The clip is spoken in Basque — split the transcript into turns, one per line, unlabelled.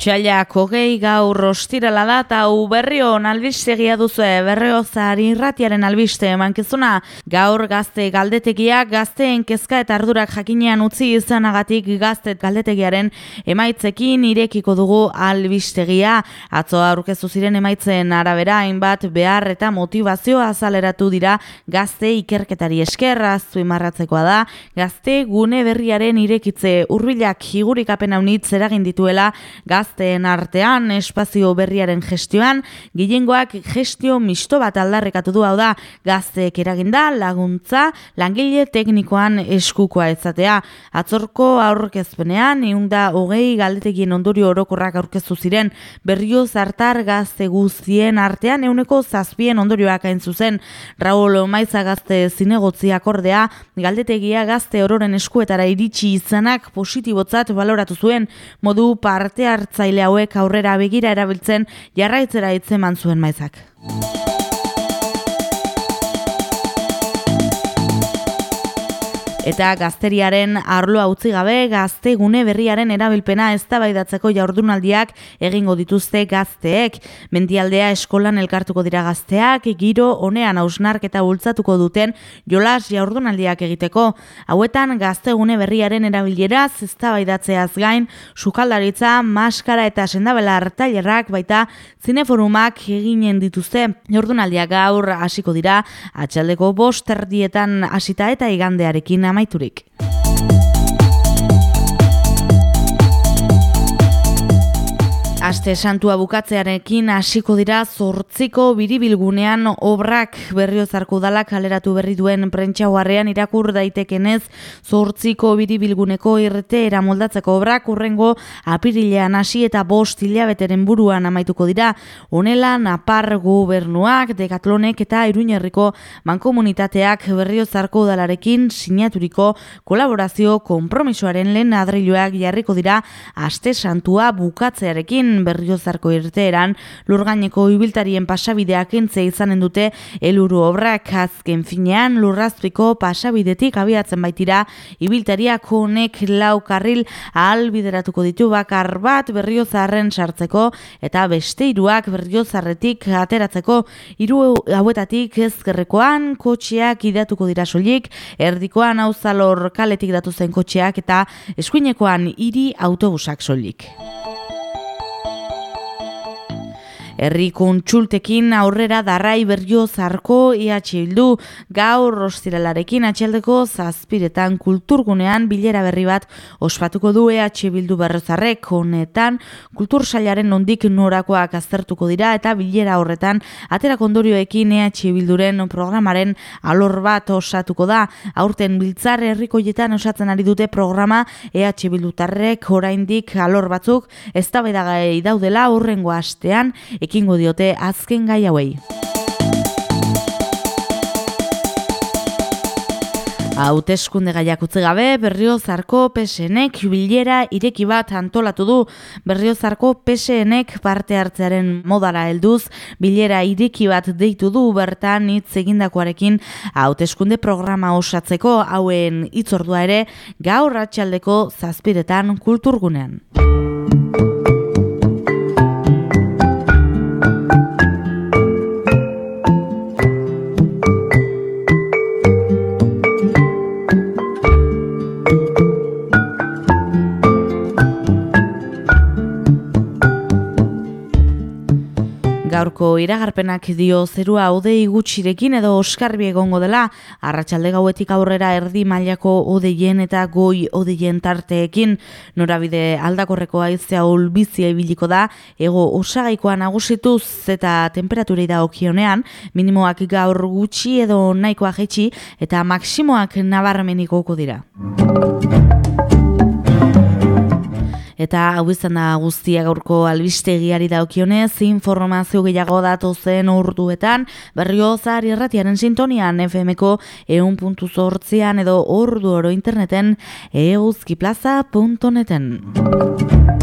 Otsailak hogei gaur ostirala da eta berrion albistegia duzu berriozar irratiaren albiste emankizuna. Gaur gazte galdetegiak gazteen kezka eta ardurak jakinean utzi izanagatik gazte galdetegiaren emaitzekin irekiko dugu albistegia. Atzoa aurkezu ziren emaitzen arabera hainbat behar eta motivazioa azaleratu dira. Gazte ikerketari eskerra zuimarratzekoa da. Gazte gune berriaren irekitze hurbilak higurik apena unitz eragin dituela gazteen artean espazio berriaren gestioan, gilengoak gestio misto bat aldarrekatu du hau da gazteek eraginda laguntza langile teknikoan eskukoa ezatea. Atzorko aurkezpenean, iunda hogei galdetegien ondorio orokorrak aurkeztu ziren berrio zartar gazte guztien artean euneko zazpien ondorioak hain zuzen. Raul Maiza gazte zinegotziak ordea, galdetegia gazte ororen eskuetara iritsi izanak positibotzat baloratu zuen modu parte hartzaile hauek aurrera begira erabiltzen jarraitzera hitzeman zuen maizak. Eta gazteriaren arloa utzi gabe gazte gune berriaren erabilpena eztabaidatzeko jaurdunaldiak egingo dituzte gazteek. Mendialdea eskolan elkartuko dira gazteak, giro honean hausnarketa bultzatuko duten jolas jaurdunaldiak egiteko. Hauetan gazte gune berriaren erabileraz eztabaidatzeaz gain, sukaldaritza, maskara eta sendabela hartailerrak baita zineforumak eginen dituzte. Jaurdunaldiak gaur hasiko dira, atxaldeko bost erdietan hasita eta igandearekin amaiturik. Aste santua bukatzearekin hasiko dira zortziko biribilgunean obrak. Berriozarko udalak kaleratu berri duen prentxauarrean irakur daitekenez zortziko biribilguneko irrete eramoldatzeko obrak urrengo apirilean hasi eta bost hilabeteren buruan amaituko dira. Honela napar gobernuak, dekatlonek eta iruñerriko mankomunitateak berriozarko udalarekin sinaturiko kolaborazio kompromisoaren lehen adriluak jarriko dira aste santua bukatzearekin berriozarko irteeran lurgaineko ibiltarien pasabideak entze izanen dute eluru obrak azken finean lurrazpiko pasabidetik abiatzen baitira ibiltariak honek lau karril ahal bideratuko ditu bakar bat berriozarren sartzeko eta beste iruak berriozarretik ateratzeko hiru hauetatik ezkerrekoan kotxeak idatuko dira soilik erdikoan auzalor kaletik datu zen kotxeak eta eskuinekoan hiri autobusak soilik. Herri kontsultekin aurrera darrai berrio zarko IH bildu gaur rostiralarekin atxaldeko zazpiretan kulturgunean bilera berri bat ospatuko du EH bildu berrozarrek. Honetan kultur sailaren nondik norakoak aztertuko dira eta bilera horretan atera kondorioekin EH bilduren programaren alor bat osatuko da. Aurten biltzar herrikoietan osatzen ari dute programa EH bildutarrek oraindik alor batzuk ez daudela horrengo astean ekingo diote azken gai hauei. Hauteskunde gaiak utzi gabe, Berriozarko PSNek bilera ireki bat antolatu du. Berriozarko PSNek parte hartzearen modara helduz, bilera ireki bat deitu du bertan hitz egindakoarekin hauteskunde programa osatzeko hauen hitzordua ere gaur atxaldeko zazpiretan kulturgunean. Gaurko iragarpenak dio zerua odei gutxirekin edo oskarbi egongo dela, arratsalde gauetik aurrera erdi mailako odeien eta goi odeien tarteekin, norabide aldakorreko aizea ulbizia ibiliko da, ego osagaikoa nagusituz eta temperaturei da okionean, minimoak gaur gutxi edo nahikoa jetxi eta maksimoak nabarmenikoko dira. Eta hau izan da guztia gaurko albistegiari daukionez, informazio gehiago datu zen urduetan, berriozar irratiaren sintonian FMko eun puntu edo ordu oro interneten euzkiplaza.neten.